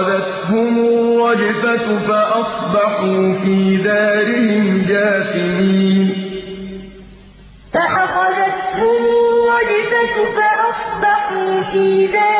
فَأَخَذَتْهُمُ الرَّجْفَةُ فَأَصْبَحُوا فِي دَارِهِمْ جَاثِمِينَ. فَأَخَذَتْهُمُ الرَّجْفَةُ فَأَصْبَحُوا فِي دَارِهِمْ